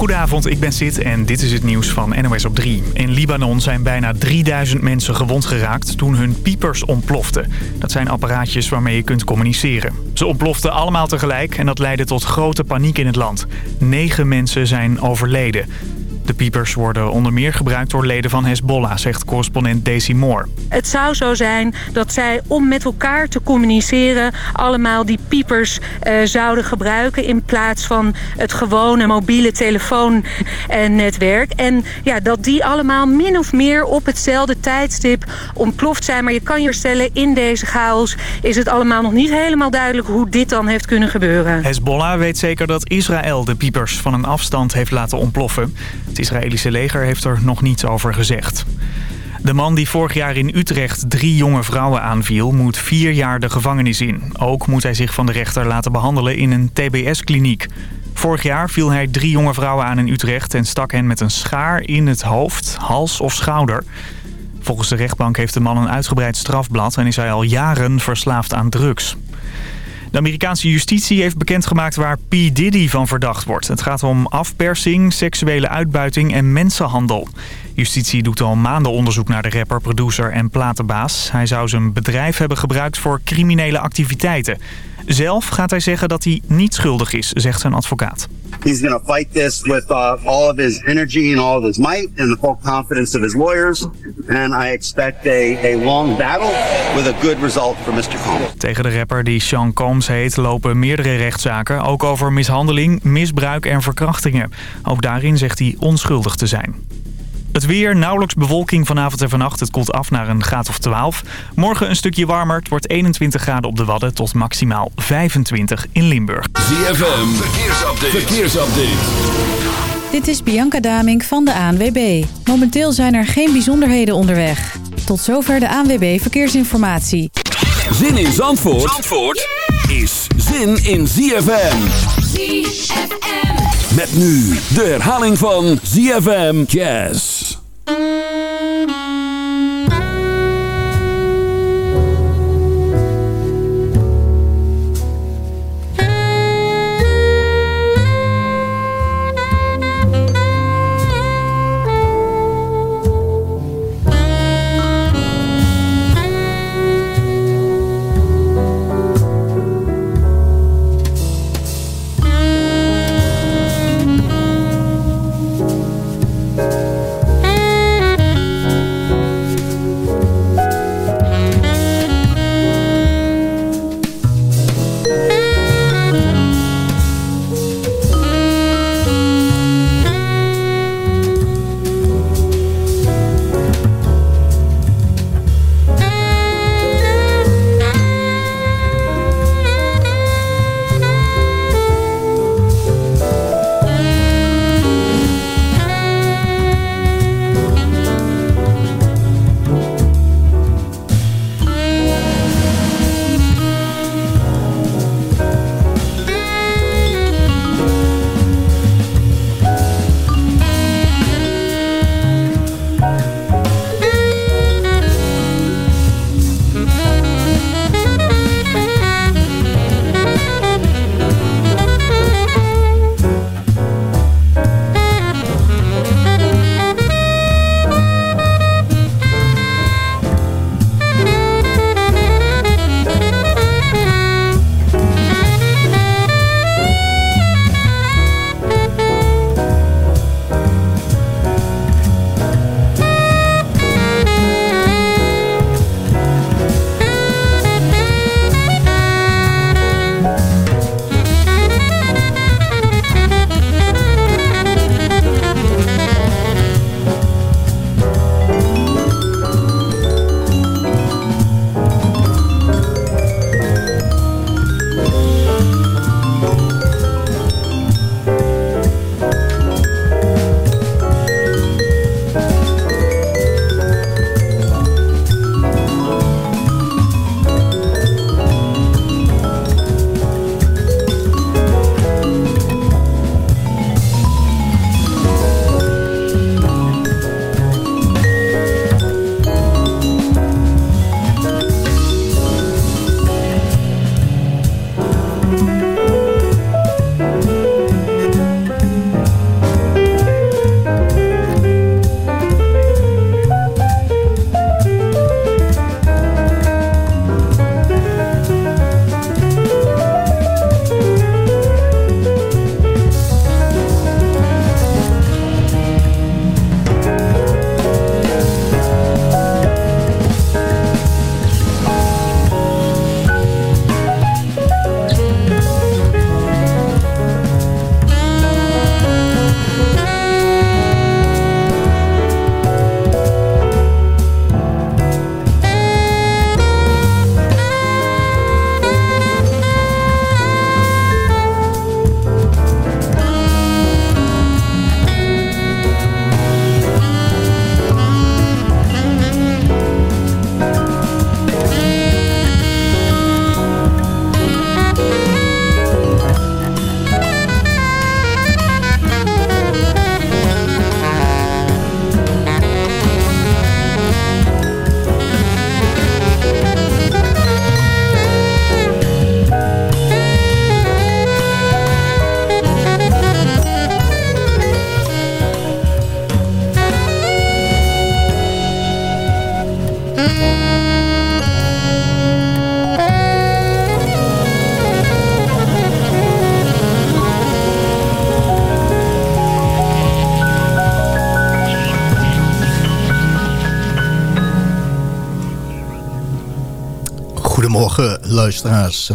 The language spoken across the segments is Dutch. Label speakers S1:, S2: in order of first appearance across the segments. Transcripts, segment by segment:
S1: Goedenavond, ik ben Sid en dit is het nieuws van NOS op 3. In Libanon zijn bijna 3000 mensen gewond geraakt toen hun piepers ontploften. Dat zijn apparaatjes waarmee je kunt communiceren. Ze ontploften allemaal tegelijk en dat leidde tot grote paniek in het land. Negen mensen zijn overleden. Piepers worden onder meer gebruikt door leden van Hezbollah, zegt correspondent Daisy Moore.
S2: Het zou zo zijn dat zij om met elkaar te communiceren allemaal die piepers uh, zouden gebruiken in plaats van het gewone mobiele telefoonnetwerk. En ja, dat die allemaal min of meer op hetzelfde tijdstip ontploft zijn. Maar je kan je stellen, in deze chaos is het allemaal nog niet helemaal duidelijk hoe dit dan heeft kunnen gebeuren.
S1: Hezbollah weet zeker dat Israël de piepers van een afstand heeft laten ontploffen. Het Israëlische leger heeft er nog niets over gezegd. De man die vorig jaar in Utrecht drie jonge vrouwen aanviel... moet vier jaar de gevangenis in. Ook moet hij zich van de rechter laten behandelen in een TBS-kliniek. Vorig jaar viel hij drie jonge vrouwen aan in Utrecht... en stak hen met een schaar in het hoofd, hals of schouder. Volgens de rechtbank heeft de man een uitgebreid strafblad... en is hij al jaren verslaafd aan drugs. De Amerikaanse justitie heeft bekendgemaakt waar P. Diddy van verdacht wordt. Het gaat om afpersing, seksuele uitbuiting en mensenhandel. Justitie doet al maanden onderzoek naar de rapper, producer en platenbaas. Hij zou zijn bedrijf hebben gebruikt voor criminele activiteiten. Zelf gaat hij zeggen dat hij niet schuldig is, zegt zijn advocaat.
S3: He's going to fight this with uh, all of his energy and all of his might and the full confidence of his lawyers. And I expect a, a long battle with a good result for Mr. Combs.
S1: Tegen de rapper die Sean Combs heet lopen meerdere rechtszaken. Ook over mishandeling, misbruik en verkrachtingen. Ook daarin zegt hij onschuldig te zijn. Het weer, nauwelijks bewolking vanavond en vannacht. Het koelt af naar een graad of 12. Morgen een stukje warmer. Het wordt 21 graden op de Wadden tot maximaal 25 in Limburg.
S4: ZFM, verkeersupdate. verkeersupdate.
S5: Dit is Bianca Damink van de ANWB. Momenteel zijn er geen bijzonderheden onderweg. Tot zover de ANWB Verkeersinformatie.
S4: Zin in Zandvoort, Zandvoort is zin in ZFM. ZFM. Met nu de herhaling van ZFM Jazz.
S6: Mm-hmm.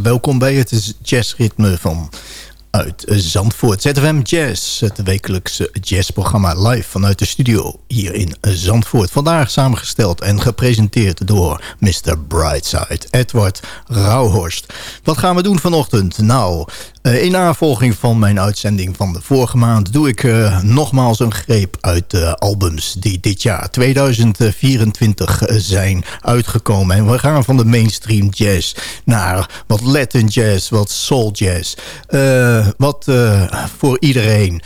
S6: Welkom bij het jazzritme van uit Zandvoort. ZFM Jazz, het wekelijkse jazzprogramma live vanuit de studio hier in Zandvoort. Vandaag samengesteld en gepresenteerd door Mr. Brightside, Edward Rauhorst. Wat gaan we doen vanochtend? Nou, eh, in navolging van mijn uitzending van de vorige maand... doe ik uh, nogmaals een greep uit de albums die dit jaar 2024 zijn uitgekomen. En we gaan van de mainstream jazz naar wat Latin jazz, wat soul jazz. Wat voor iedereen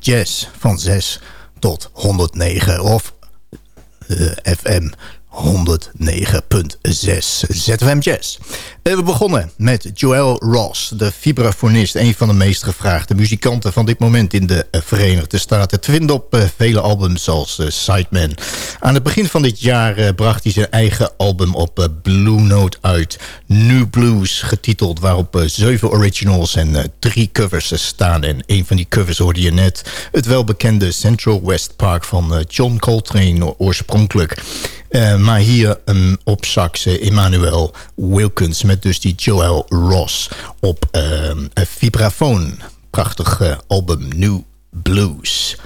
S6: jazz van 6 tot 109 of FM 109.6 ZFM Jazz. We begonnen met Joel Ross, de vibrafonist. Een van de meest gevraagde muzikanten van dit moment in de Verenigde Staten. Te vinden op eh, vele albums eh, Sideman. Aan het begin van dit jaar eh, bracht hij zijn eigen album op Blue Note uit. New Blues, getiteld waarop zeven originals en drie covers staan. En een van die covers hoorde je net. Het welbekende Central West Park van John Coltrane oorspronkelijk. Uh, maar hier um, op sax Emmanuel Wilkins met dus die Joel Ross op uh, vibrafoon. Prachtig uh, album New Blues.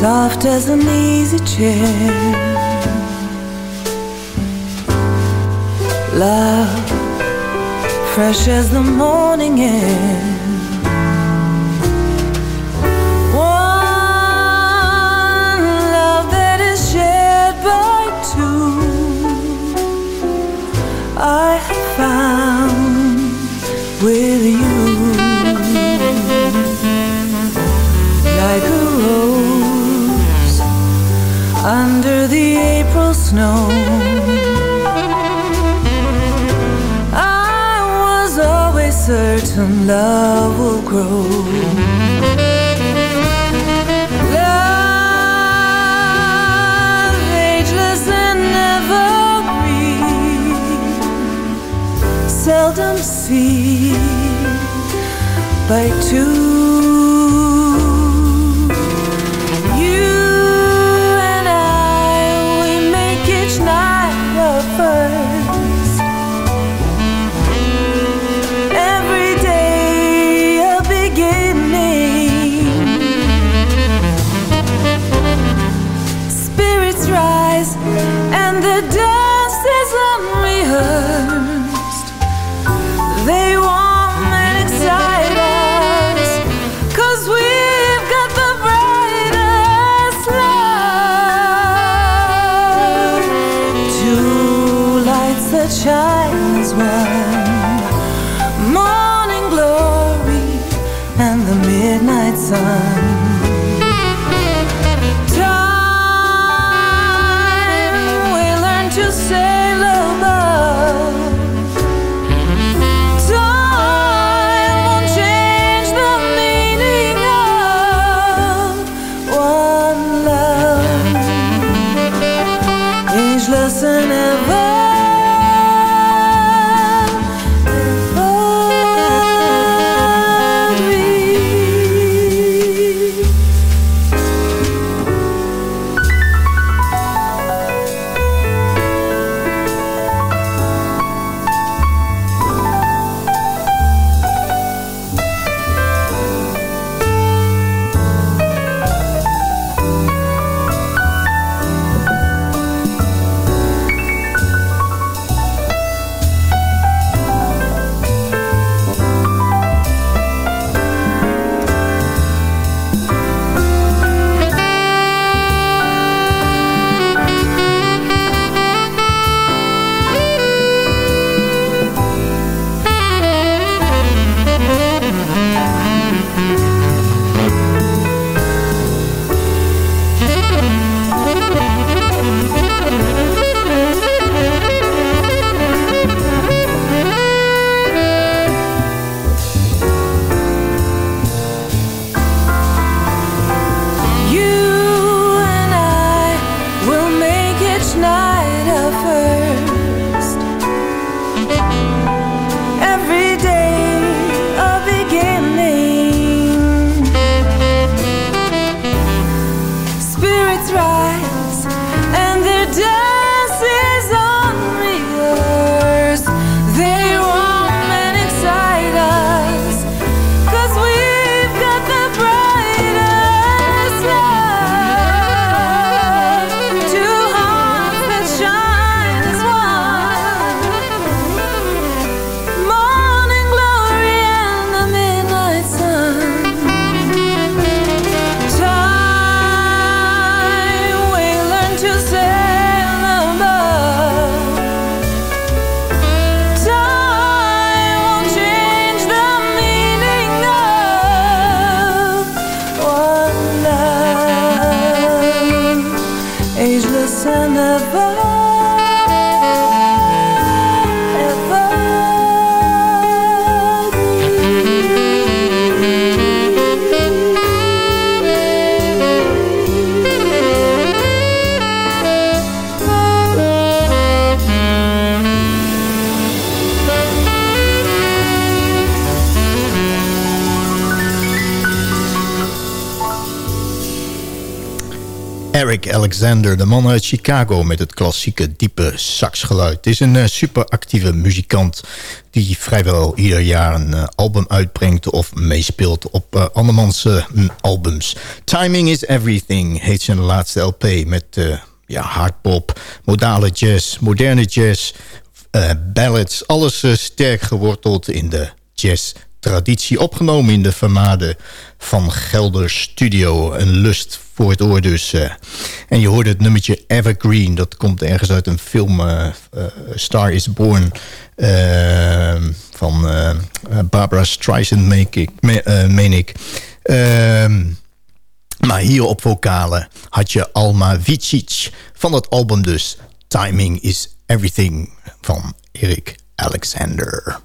S7: Soft as an easy chair. Love, fresh as the morning air. Snow. I was always certain love will grow. Love, ageless and evergreen, seldom seen by two.
S6: Eric Alexander, de man uit Chicago... met het klassieke diepe saxgeluid. Het is een uh, superactieve muzikant... die vrijwel ieder jaar een uh, album uitbrengt... of meespeelt op uh, andermans albums. Timing is Everything heet zijn laatste LP... met ja, hardpop, modale jazz, moderne jazz... ballads, alles sterk geworteld in de jazz traditie opgenomen in de vermade Van Gelder Studio. Een lust voor het oor dus. Uh. En je hoorde het nummertje Evergreen. Dat komt ergens uit een film uh, uh, Star is Born. van Barbara Streisand, meen ik. Ehm, maar hier op vocalen had je Alma Vicic van het album dus. Timing is Everything van Erik Alexander.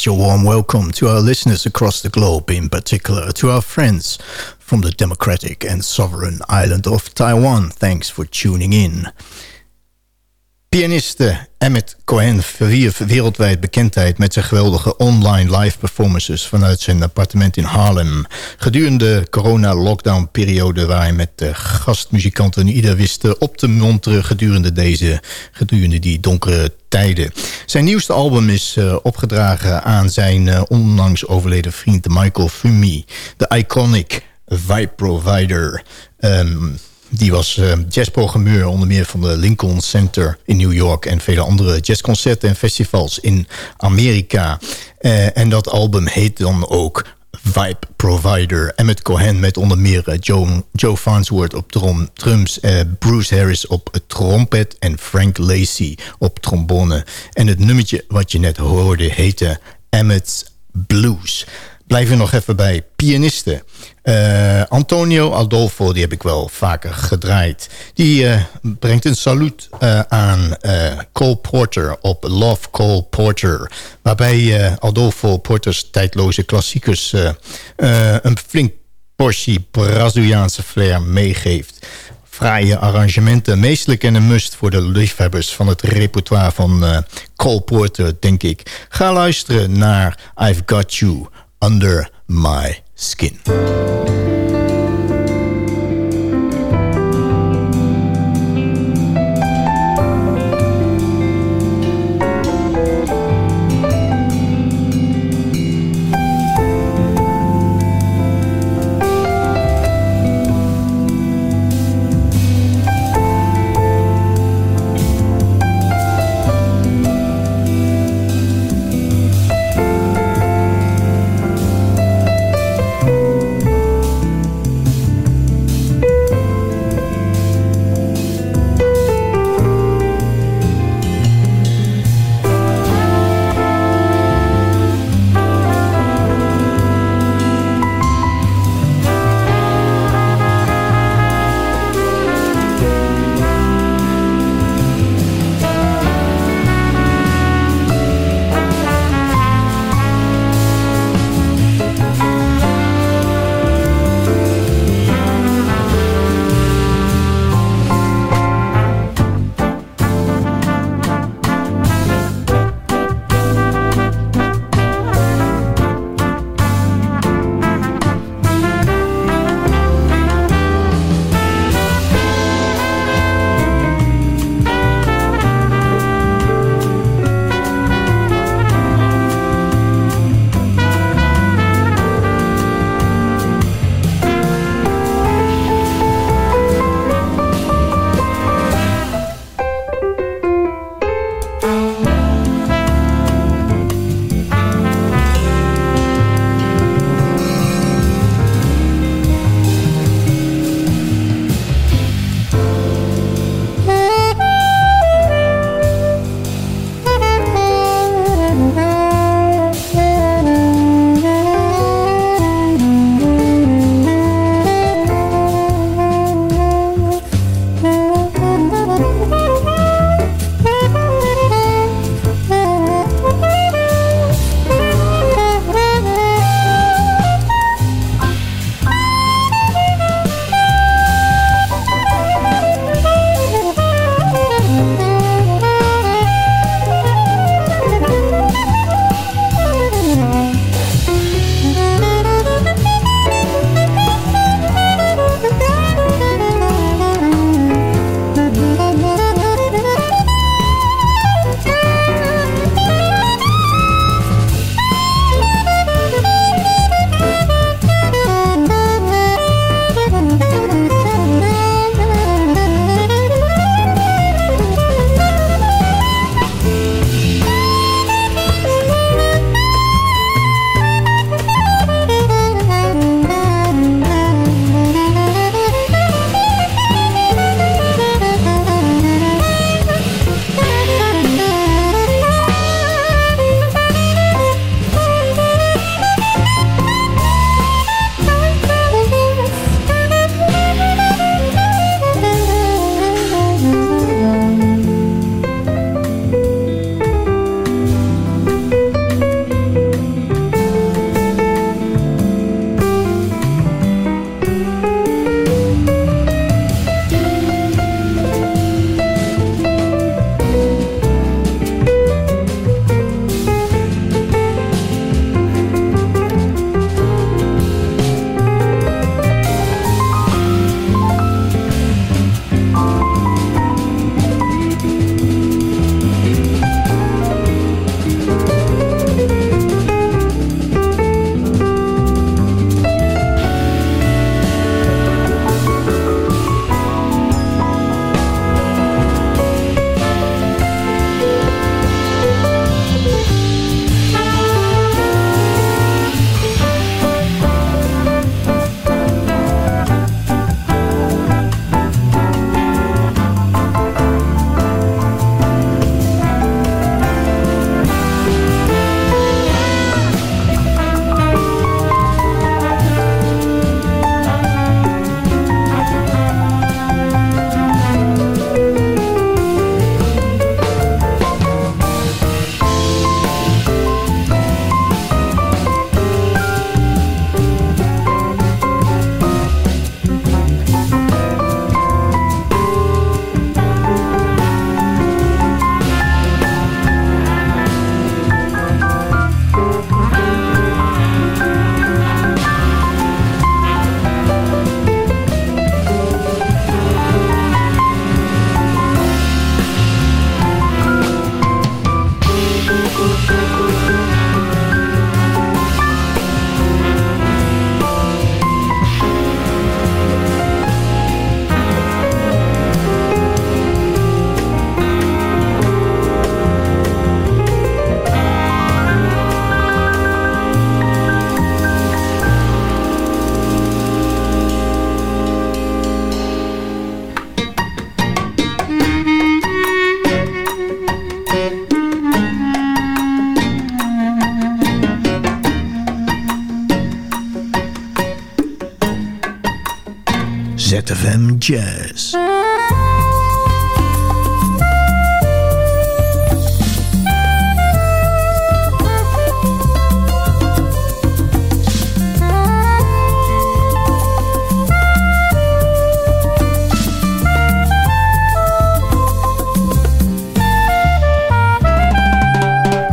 S6: Special warm welcome to our listeners across the globe, in particular to our friends from the democratic and sovereign island of Taiwan. Thanks for tuning in. Pianiste Emmett Cohen verwierf wereldwijd bekendheid met zijn geweldige online live performances vanuit zijn appartement in Harlem. Gedurende de corona-lockdown-periode waar hij met gastmuzikanten ieder wist op te monteren gedurende, deze, gedurende die donkere tijden. Zijn nieuwste album is uh, opgedragen aan zijn uh, onlangs overleden vriend Michael Fumi, de iconic vibe provider. Um, die was uh, jazzprogrammeur onder meer van de Lincoln Center in New York... en vele andere jazzconcerten en festivals in Amerika. Uh, en dat album heet dan ook vibe provider. Emmett Cohen met onder meer Joe, Joe Farnsworth op drum, drums. Bruce Harris op trompet en Frank Lacey op trombone. En het nummertje wat je net hoorde heette Emmett's Blues blijven nog even bij pianisten. Uh, Antonio Adolfo, die heb ik wel vaker gedraaid. Die uh, brengt een saluut uh, aan Cole Porter op Love Cole Porter. Waarbij Adolfo Porters tijdloze klassiekers een flink portie Braziliaanse flair meegeeft. Fraaie arrangementen, meestelijk en een must voor de liefhebbers van het repertoire van Cole Porter, denk ik. Ga luisteren naar I've Got You under my skin. FM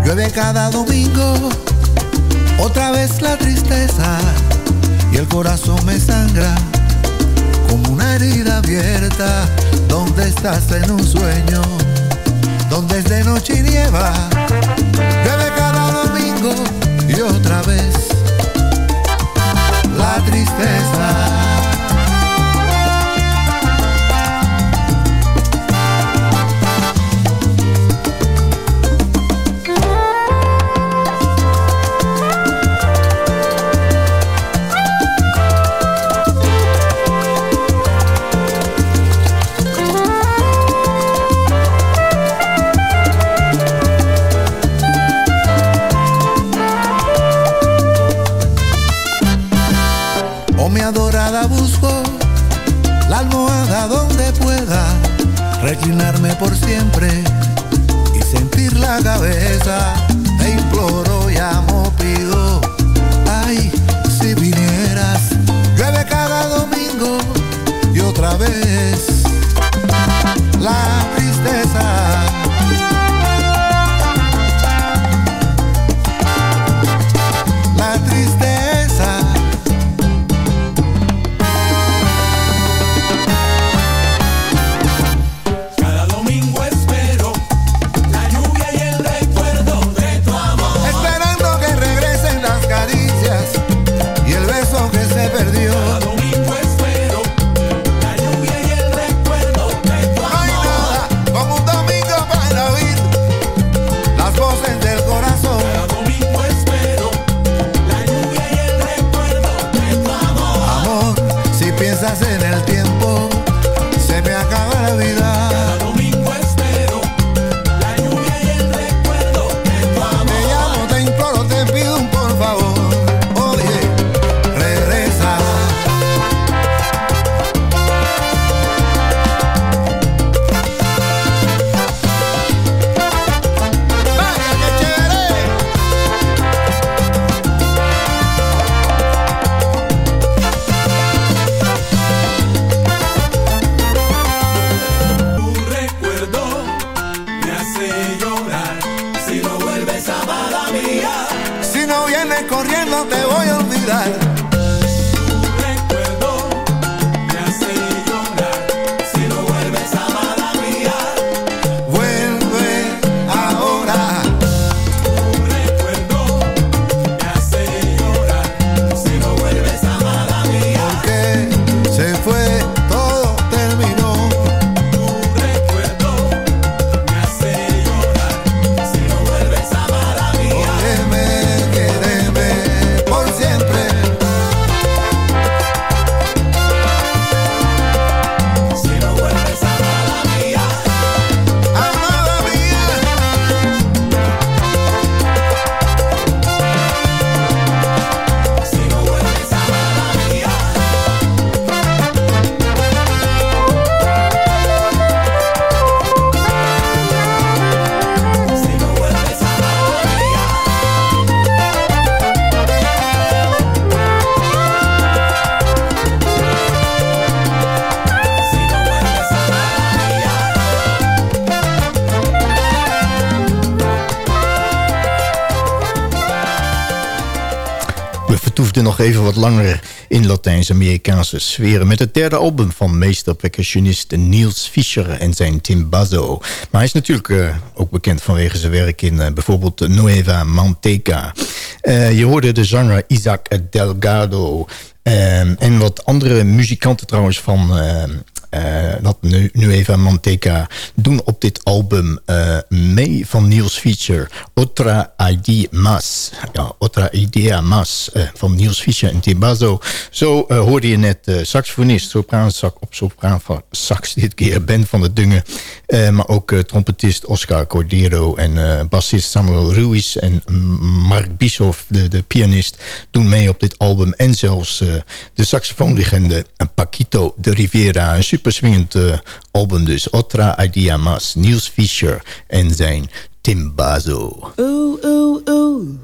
S8: Llueve cada domingo, otra vez la tristeza y el corazón me sangra una herida abierta, donde estás en un sueño, donde es de noche y nieva, llueve cada domingo y otra vez. La tristeza. inclinarme por siempre y sentir la cabeza.
S6: wat langer in Latijns-Amerikaanse sferen... met het derde album van meester-percussionist Niels Fischer en zijn Timbazzo. Maar hij is natuurlijk eh, ook bekend vanwege zijn werk in eh, bijvoorbeeld Nueva Manteca. Eh, je hoorde de zanger Isaac Delgado... Ehm, en wat andere muzikanten trouwens van ehm, uh, dat nu, nu even Manteca doen op dit album uh, mee van Niels Feature. Otra Idea Mas. Ja, Otra Idea Mas uh, van Niels Feature en Timbazo. Zo hoorde je net saxofonist, sopraansax op sax dit keer, Ben van der Dungen. maar ook trompetist Oscar Cordero en bassist Samuel Ruiz en Mark Bischoff, de, de pianist, doen mee op dit album. En zelfs de saxofoonlegende Paquito de Rivera, super swingend uh, album dus. Otra Idea Mas, Niels Fischer en zijn Timbazo.
S9: Ooh, ooh, ooh.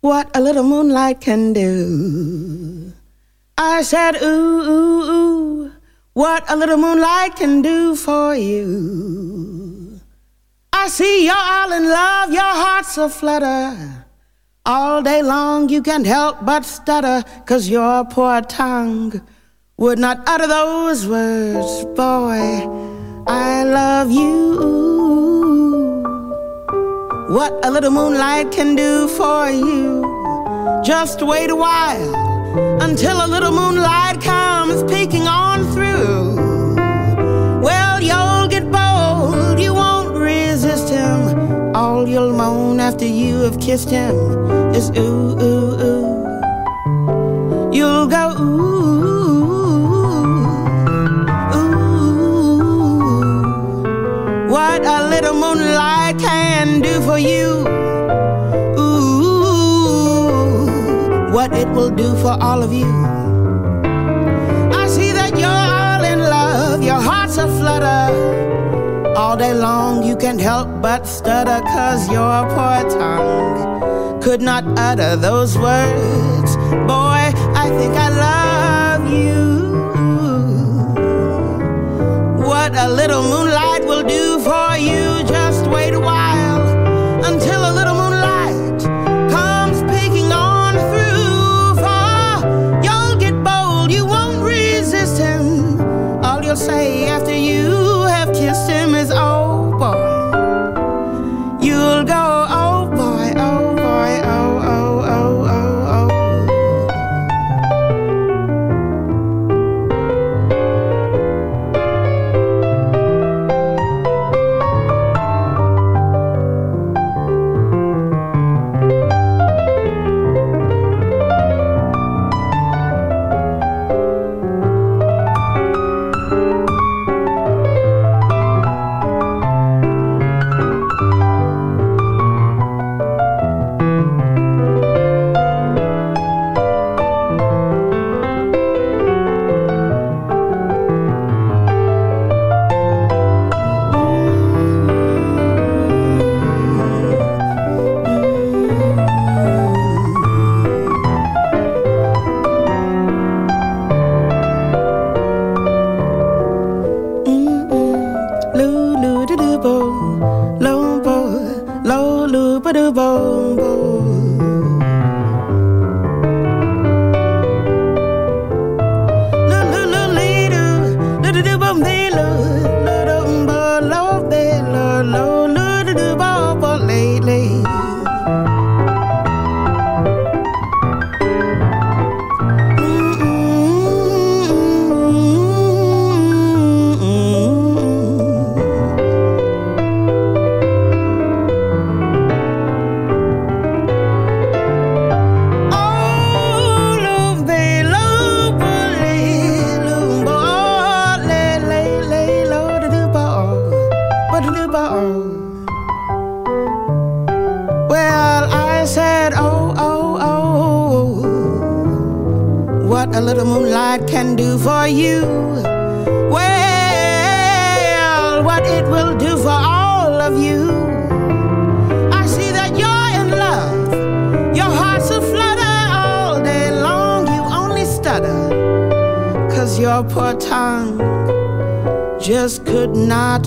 S9: What a little moonlight can do. I said, ooh, ooh, ooh. What a little moonlight can do for you. I see you're all in love, your heart's a flutter. All day long you can't help but stutter, cause your poor tongue would not utter those words, boy, I love you. What a little moonlight can do for you. Just wait a while until a little moonlight comes peeking on through. Well, you'll get bold, you won't resist him. All you'll moan after you have kissed him is ooh, ooh, ooh. You'll go ooh. What a little moonlight can do for you. Ooh, what it will do for all of you. I see that you're all in love, your heart's a flutter. All day long you can't help but stutter, cause your poor tongue could not utter those words. Boy, I think I love you. What a little moonlight will do for you. Just wait a while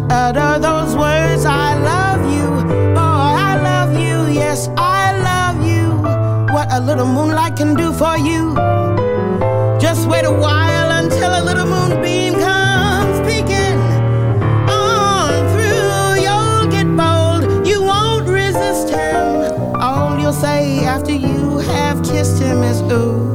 S9: utter those words. I love you. Oh, I love you. Yes, I love you. What a little moonlight can do for you. Just wait a while until a little moonbeam comes peeking on through. You'll get bold. You won't resist him. All you'll say after you have kissed him is ooh.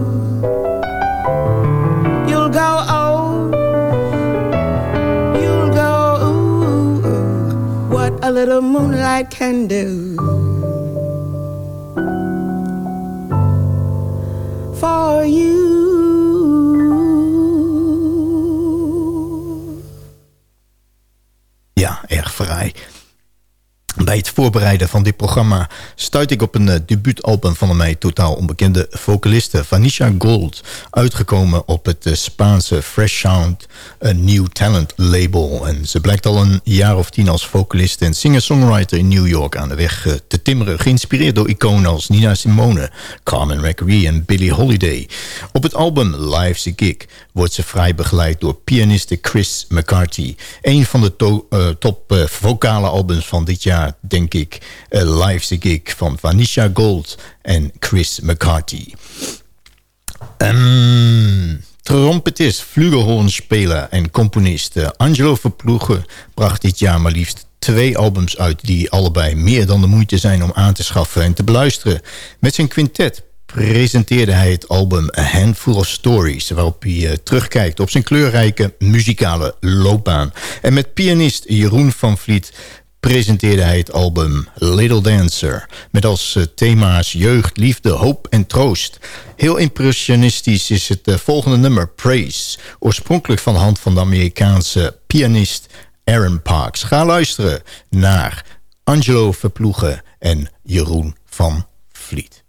S9: Can do. For you.
S6: Bij het voorbereiden van dit programma stuit ik op een uh, debuutalbum van een mij totaal onbekende vocaliste, Vanisha Gold, uitgekomen op het uh, Spaanse Fresh Sound New Talent label. En ze blijkt al een jaar of tien als vocalist en singer-songwriter in New York aan de weg uh, te timmeren, geïnspireerd door iconen als Nina Simone, Carmen McRae en Billie Holiday. Op het album Life's a Gig wordt ze vrij begeleid door pianiste Chris McCarthy, een van de to top vocale albums van dit jaar denk ik, uh, Life's a Gig van Vanisha Gold en Chris McCarthy. Um, trompetist, flugelhornspeler en componist uh, Angelo Verploegen bracht dit jaar maar liefst twee albums uit... die allebei meer dan de moeite zijn om aan te schaffen en te beluisteren. Met zijn quintet presenteerde hij het album A Handful of Stories... waarop hij uh, terugkijkt op zijn kleurrijke muzikale loopbaan. En met pianist Jeroen van Vliet presenteerde hij het album Little Dancer... met als uh, thema's jeugd, liefde, hoop en troost. Heel impressionistisch is het uh, volgende nummer, Praise... oorspronkelijk van de hand van de Amerikaanse pianist Aaron Parks. Ga luisteren naar Angelo Verploegen en Jeroen van Vliet.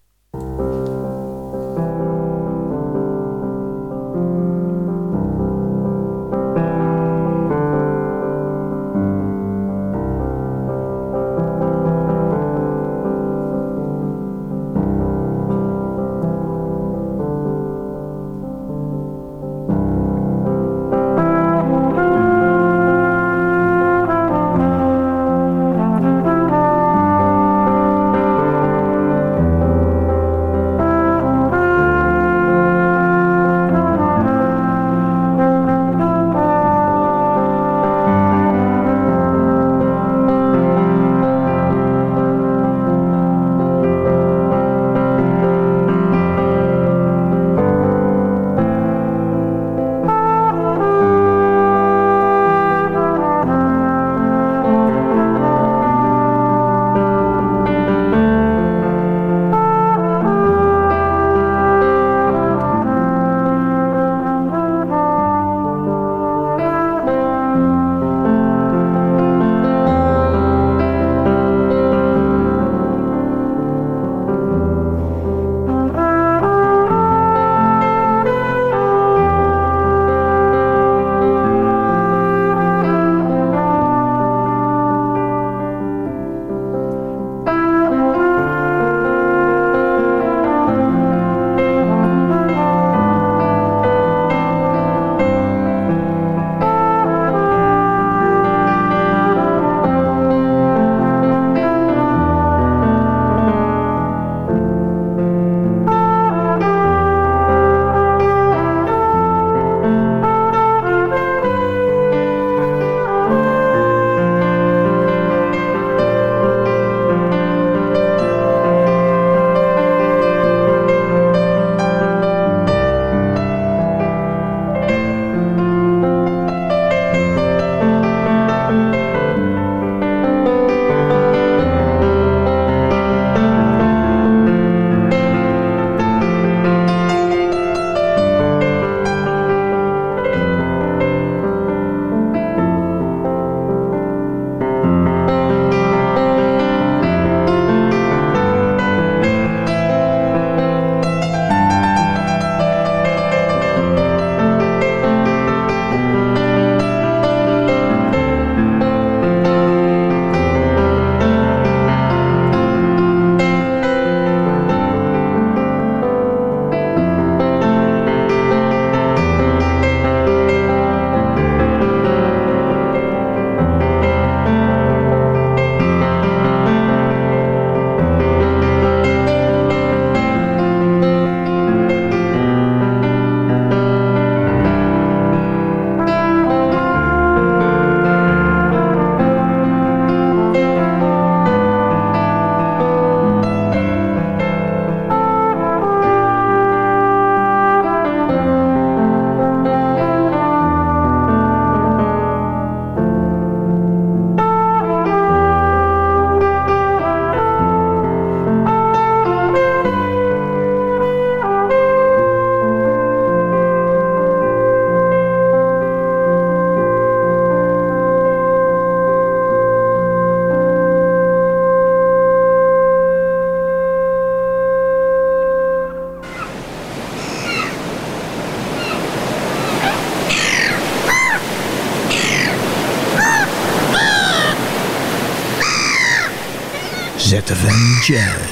S6: Jazz.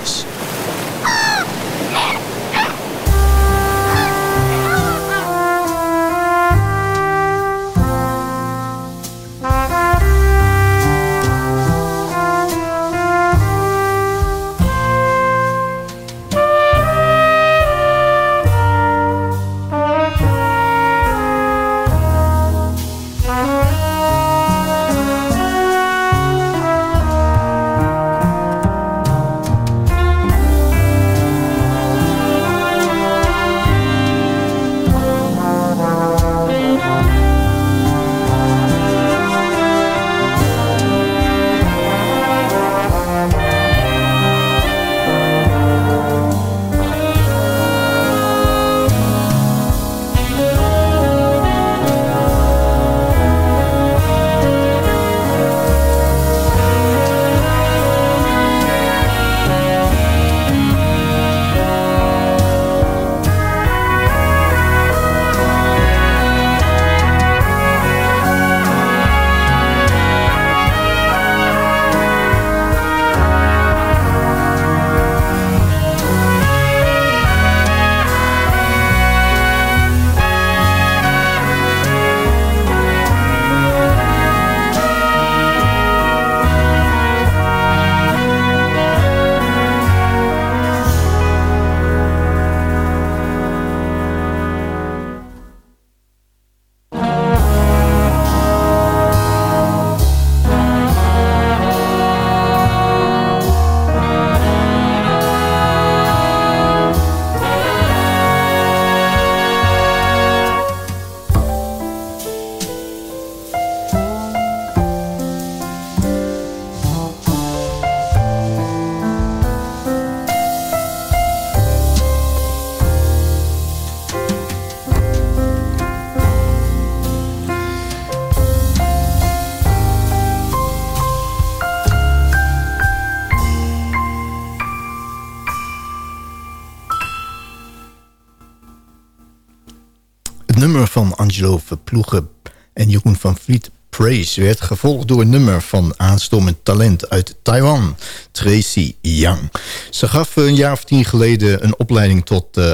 S6: Angelo Verploegen en Jeroen van Vliet Praise werd gevolgd door een nummer van aanstormend talent uit Taiwan, Tracy Yang. Ze gaf een jaar of tien geleden een opleiding tot uh,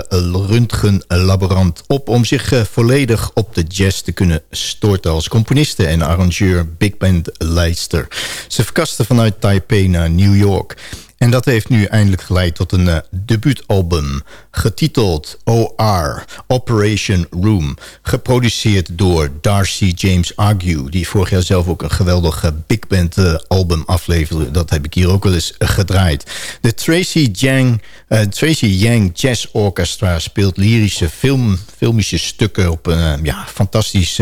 S6: röntgenlaborant op... om zich uh, volledig op de jazz te kunnen storten als componiste en arrangeur big band leister. Ze verkaste vanuit Taipei naar New York... En dat heeft nu eindelijk geleid tot een uh, debuutalbum. Getiteld OR, Operation Room. Geproduceerd door Darcy James Argue. Die vorig jaar zelf ook een geweldig big band uh, album afleverde. Dat heb ik hier ook wel eens uh, gedraaid. De Tracy Yang, Tracy Yang Jazz Orchestra speelt lyrische film, filmische stukken op een ja, fantastisch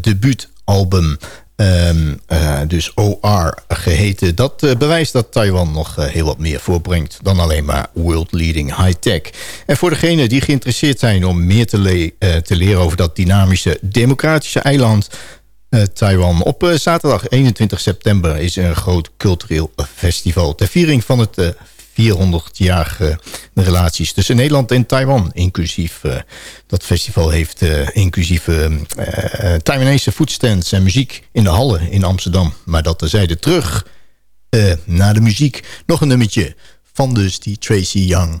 S6: debuutalbum. Um, uh, dus OR geheten. Dat uh, bewijst dat Taiwan nog uh, heel wat meer voorbrengt... dan alleen maar world leading high-tech. En voor degenen die geïnteresseerd zijn om meer te, te leren... over dat dynamische democratische eiland... Taiwan. Op zaterdag 21 september is er een groot cultureel festival... ter viering van het 400-jarige relaties tussen Nederland en Taiwan. Inclusief, uh, dat festival heeft uh, inclusief uh, Taiwanese foodstands en muziek in de Hallen in Amsterdam. Maar dat terzijde terug naar de muziek. Nog een nummertje van dus die Tracy Young...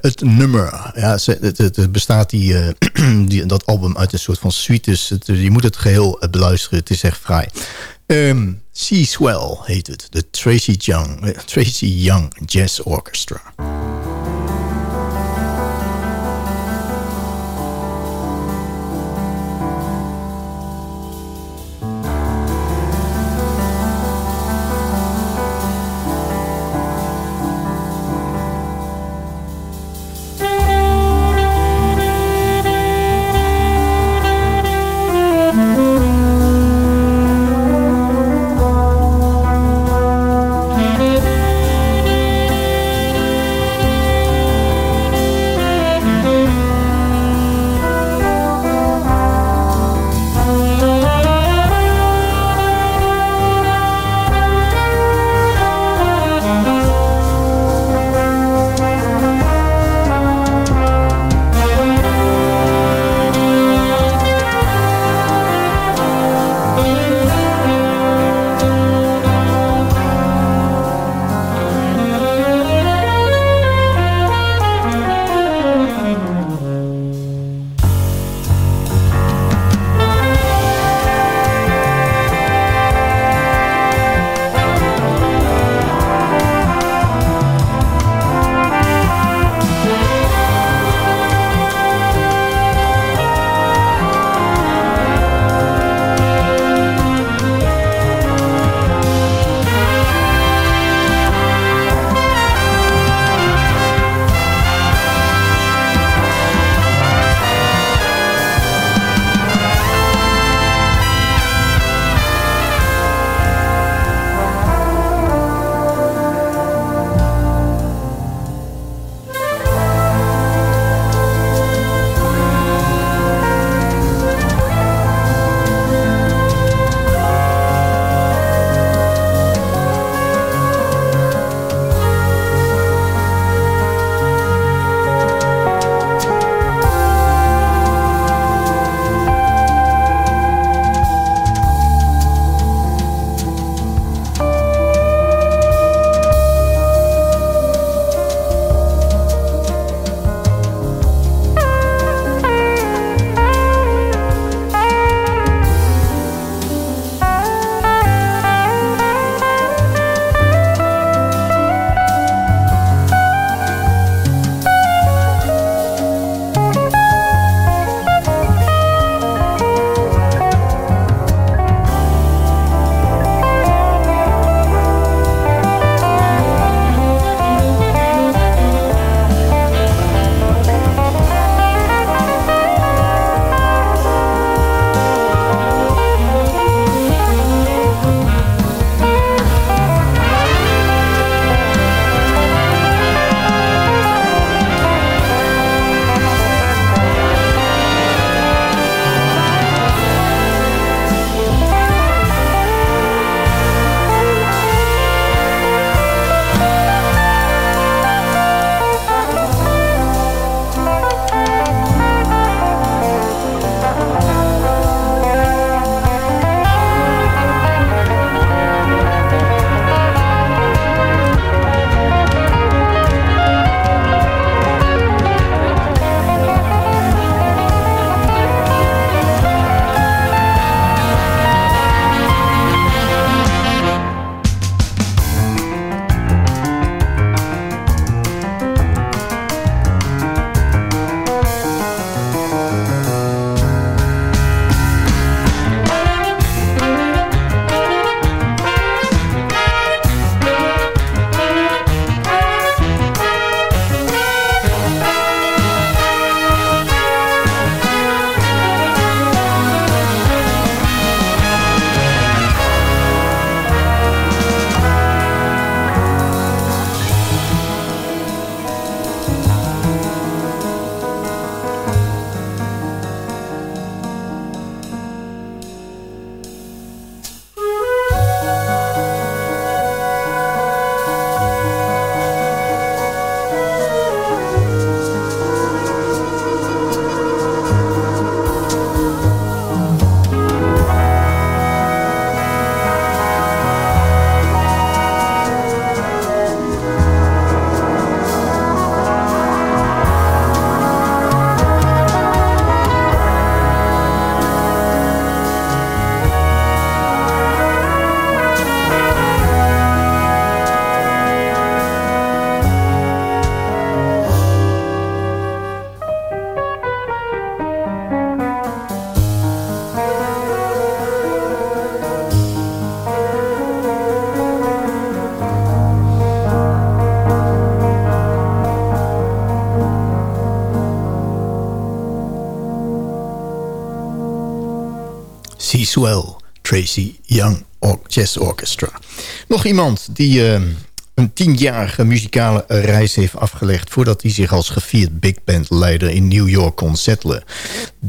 S6: Het nummer, ja, het, het, bestaat die, die, dat album uit een soort van suites. Het, je moet het geheel beluisteren, het is echt fraai. Um, sea Swell heet het. De Tracy Young, uh, Tracy Young Jazz Orchestra. Swell, Tracy Young Jazz Orchestra. Nog iemand die uh, een tienjarige muzikale reis heeft afgelegd... voordat hij zich als gevierd big band leider in New York kon settelen.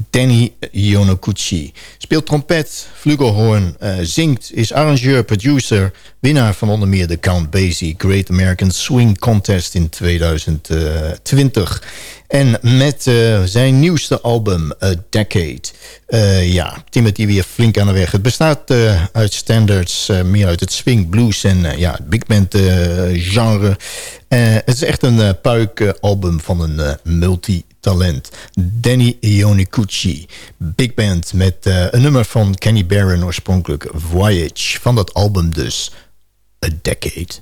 S6: Danny Yonoguchi speelt trompet, flugelhorn, uh, zingt, is arrangeur, producer... winnaar van onder meer de Count Basie Great American Swing Contest in 2020... En met uh, zijn nieuwste album, A Decade, uh, ja, timmert hij weer flink aan de weg. Het bestaat uit standards, meer uit het swing, blues en ja, het big band genre. het is echt een puik-album van een multitalent. Danny Ionicucci, big band met een nummer van Kenny Barron oorspronkelijk, Voyage. Van dat album dus, A Decade.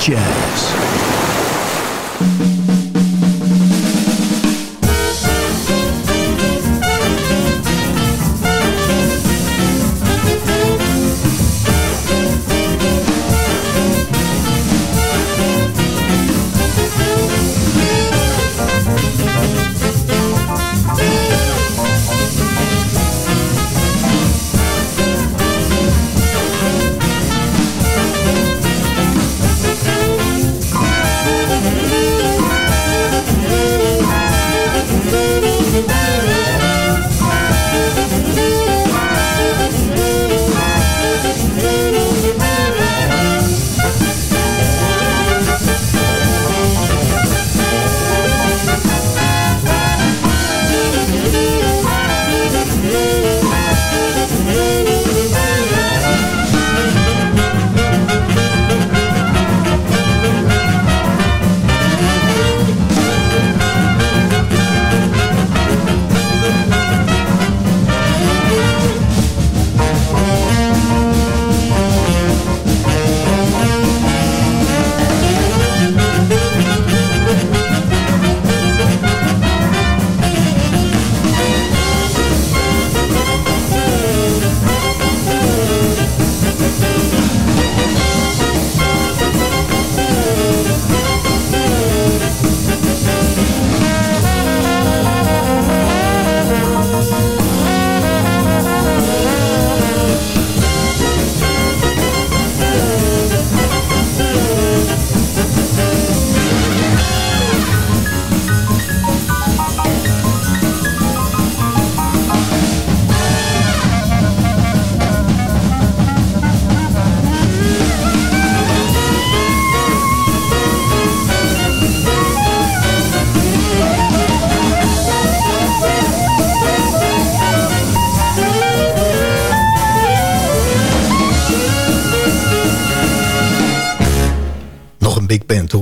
S6: jazz.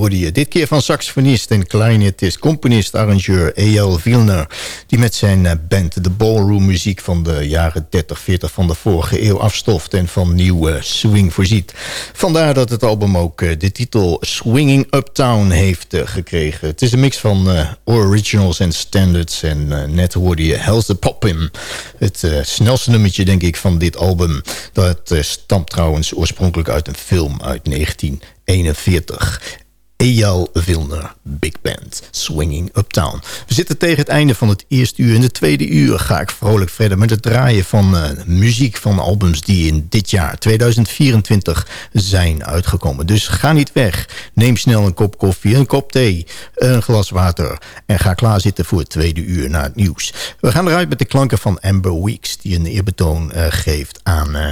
S6: Dit keer van saxofonist en clarinetist, componist, arrangeur E.L. Wilner... die met zijn eh, band de ballroom muziek van de jaren 30, 40 van de vorige eeuw afstoft... en van nieuwe swing voorziet. Vandaar dat het album ook eh, de titel Swinging Uptown heeft eh, gekregen. Het is een mix van originals en standards en net hoorde je Hell's the Poppin'. Het snelste nummertje denk ik van dit album. Dat stamt trouwens oorspronkelijk uit een film uit 1941. Eyal Wilner Big Band, Swinging Uptown. We zitten tegen het einde van het eerste uur. In de tweede uur ga ik vrolijk verder met het draaien van uh, muziek van albums... die in dit jaar, 2024, zijn uitgekomen. Dus ga niet weg. Neem snel een kop koffie, een kop thee, een glas water... en ga klaarzitten voor het tweede uur na het nieuws. We gaan eruit met de klanken van Amber Weeks... die een eerbetoon uh, geeft aan uh,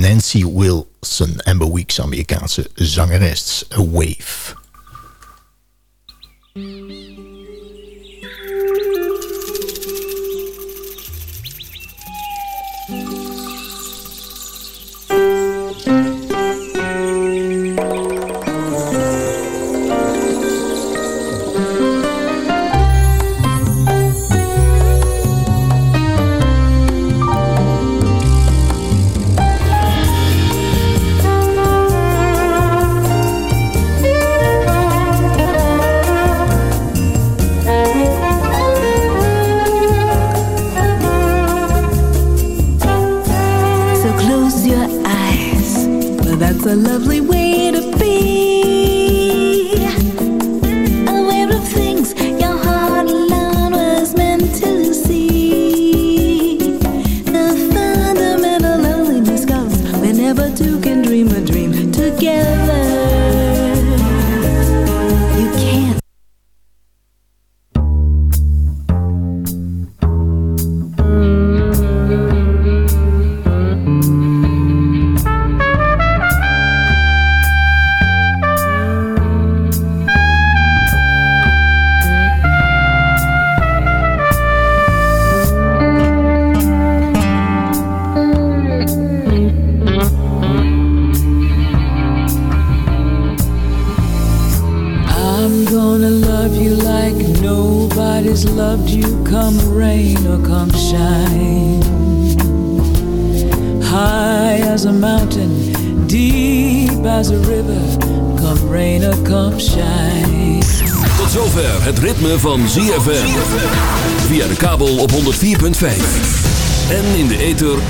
S6: Nancy Wilson. Amber Weeks, Amerikaanse zangeres. A Wave.
S10: a